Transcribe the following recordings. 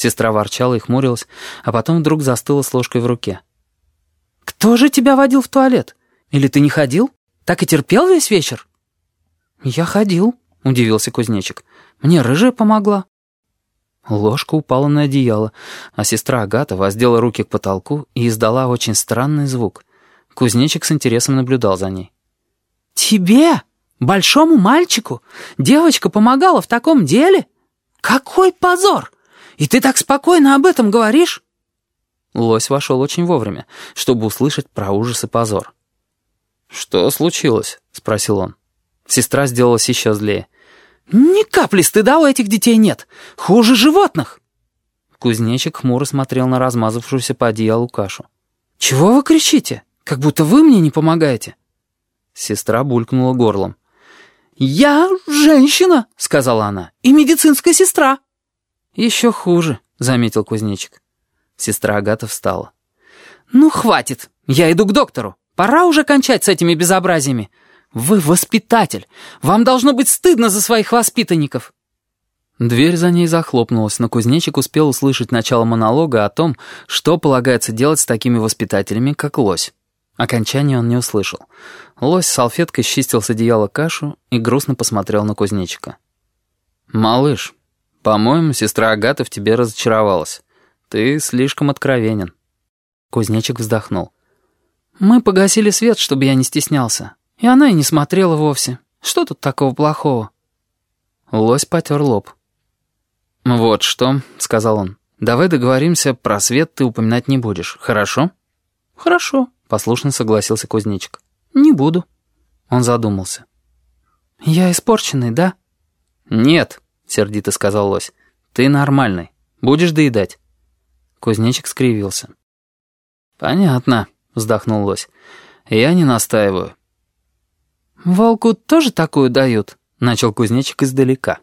Сестра ворчала и хмурилась, а потом вдруг застыла с ложкой в руке. «Кто же тебя водил в туалет? Или ты не ходил? Так и терпел весь вечер?» «Я ходил», — удивился кузнечик. «Мне рыжая помогла». Ложка упала на одеяло, а сестра Агата воздела руки к потолку и издала очень странный звук. Кузнечик с интересом наблюдал за ней. «Тебе? Большому мальчику? Девочка помогала в таком деле? Какой позор! И ты так спокойно об этом говоришь?» Лось вошел очень вовремя, чтобы услышать про ужас и позор. «Что случилось?» — спросил он. Сестра сделалась еще злее. «Ни капли стыда у этих детей нет. Хуже животных!» Кузнечик хмуро смотрел на размазавшуюся по одеялу кашу. «Чего вы кричите? Как будто вы мне не помогаете!» Сестра булькнула горлом. «Я женщина!» — сказала она. «И медицинская сестра!» «Еще хуже», — заметил кузнечик. Сестра Агата встала. «Ну, хватит! Я иду к доктору. Пора уже кончать с этими безобразиями. «Вы воспитатель! Вам должно быть стыдно за своих воспитанников!» Дверь за ней захлопнулась, но кузнечик успел услышать начало монолога о том, что полагается делать с такими воспитателями, как лось. Окончание он не услышал. Лось салфеткой счистил с одеяла кашу и грустно посмотрел на кузнечика. «Малыш, по-моему, сестра Агата в тебе разочаровалась. Ты слишком откровенен». Кузнечик вздохнул. «Мы погасили свет, чтобы я не стеснялся. И она и не смотрела вовсе. Что тут такого плохого?» Лось потер лоб. «Вот что», — сказал он. «Давай договоримся, про свет ты упоминать не будешь, хорошо?» «Хорошо», — послушно согласился кузнечик. «Не буду». Он задумался. «Я испорченный, да?» «Нет», — сердито сказал лось. «Ты нормальный. Будешь доедать». Кузнечик скривился. «Понятно», — вздохнул лось. «Я не настаиваю. «Волку тоже такую дают?» — начал кузнечик издалека.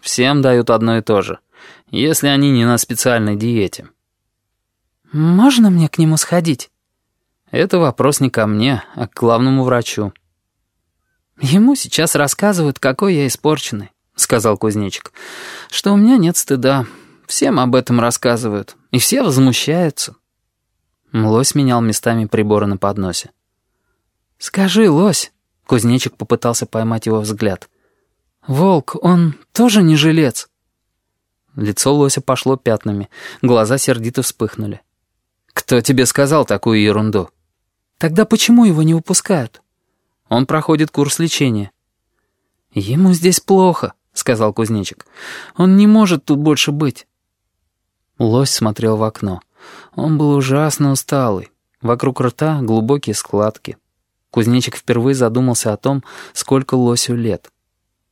«Всем дают одно и то же, если они не на специальной диете». «Можно мне к нему сходить?» «Это вопрос не ко мне, а к главному врачу». «Ему сейчас рассказывают, какой я испорченный», — сказал кузнечик. «Что у меня нет стыда. Всем об этом рассказывают, и все возмущаются». Лось менял местами приборы на подносе. «Скажи, лось, Кузнечик попытался поймать его взгляд. «Волк, он тоже не жилец?» Лицо лося пошло пятнами, глаза сердито вспыхнули. «Кто тебе сказал такую ерунду?» «Тогда почему его не выпускают?» «Он проходит курс лечения». «Ему здесь плохо», — сказал кузнечик. «Он не может тут больше быть». Лось смотрел в окно. Он был ужасно усталый. Вокруг рта глубокие складки. Кузнечик впервые задумался о том, сколько лосю лет.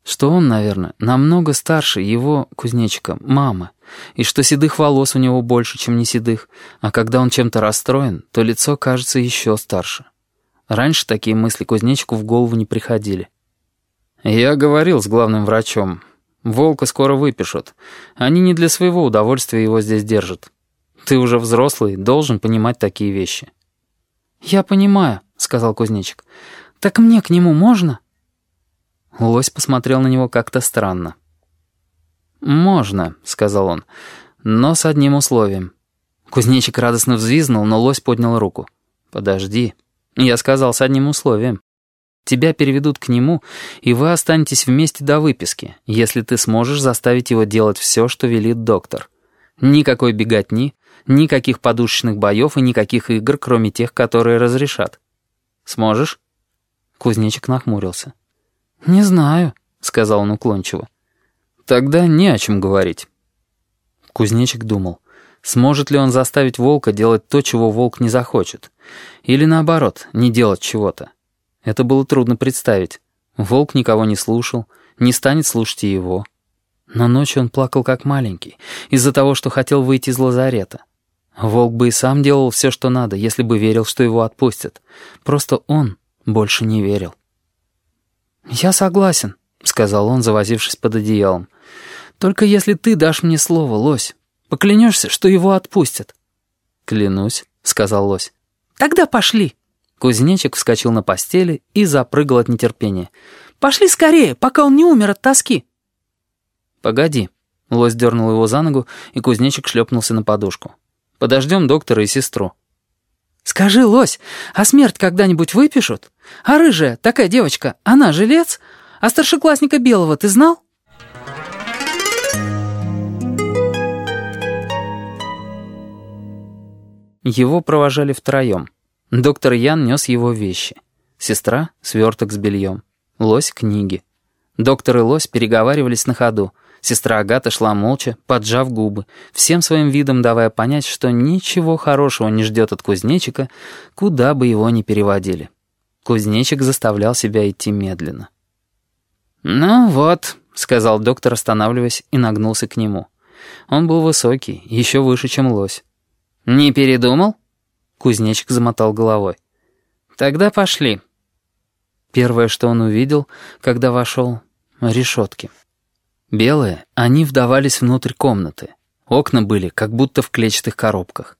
Что он, наверное, намного старше его, кузнечика, мамы, и что седых волос у него больше, чем не седых, а когда он чем-то расстроен, то лицо кажется еще старше. Раньше такие мысли кузнечику в голову не приходили. «Я говорил с главным врачом. Волка скоро выпишут. Они не для своего удовольствия его здесь держат. Ты уже взрослый, должен понимать такие вещи». «Я понимаю», — сказал кузнечик. «Так мне к нему можно?» Лось посмотрел на него как-то странно. «Можно», — сказал он, — «но с одним условием». Кузнечик радостно взвизнул, но лось поднял руку. «Подожди». Я сказал с одним условием. Тебя переведут к нему, и вы останетесь вместе до выписки, если ты сможешь заставить его делать все, что велит доктор. Никакой беготни, никаких подушечных боев и никаких игр, кроме тех, которые разрешат. Сможешь?» Кузнечик нахмурился. «Не знаю», — сказал он уклончиво. «Тогда не о чем говорить». Кузнечик думал, сможет ли он заставить волка делать то, чего волк не захочет. Или наоборот, не делать чего-то. Это было трудно представить. Волк никого не слушал, не станет слушать и его. Но ночью он плакал как маленький, из-за того, что хотел выйти из лазарета. Волк бы и сам делал все, что надо, если бы верил, что его отпустят. Просто он больше не верил. «Я согласен», — сказал он, завозившись под одеялом. «Только если ты дашь мне слово, лось, поклянешься, что его отпустят». «Клянусь», — сказал лось. «Тогда пошли». Кузнечик вскочил на постели и запрыгал от нетерпения. «Пошли скорее, пока он не умер от тоски». «Погоди», — Лось дернул его за ногу, и кузнечик шлепнулся на подушку. «Подождем доктора и сестру». «Скажи, Лось, а смерть когда-нибудь выпишут? А рыжая, такая девочка, она жилец? А старшеклассника Белого ты знал?» Его провожали втроем. Доктор Ян нес его вещи. Сестра — сверток с бельем. Лось — книги. Доктор и лось переговаривались на ходу. Сестра Агата шла молча, поджав губы, всем своим видом давая понять, что ничего хорошего не ждет от кузнечика, куда бы его ни переводили. Кузнечик заставлял себя идти медленно. «Ну вот», — сказал доктор, останавливаясь, и нагнулся к нему. Он был высокий, еще выше, чем лось. «Не передумал?» Кузнечик замотал головой. «Тогда пошли». Первое, что он увидел, когда вошел — решетки. Белые, они вдавались внутрь комнаты. Окна были, как будто в клетчатых коробках.